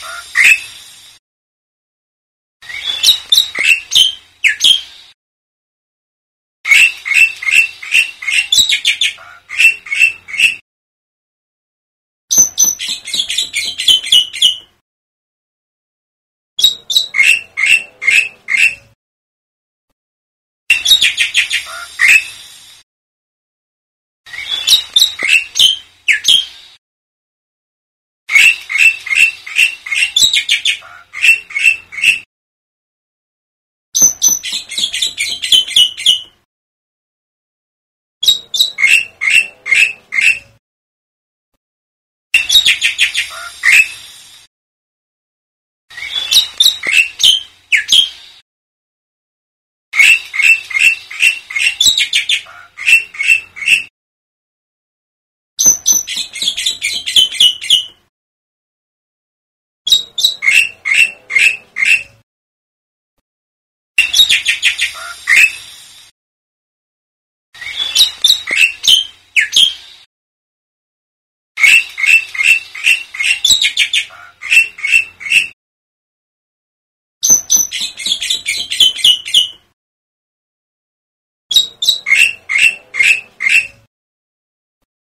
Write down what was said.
you you.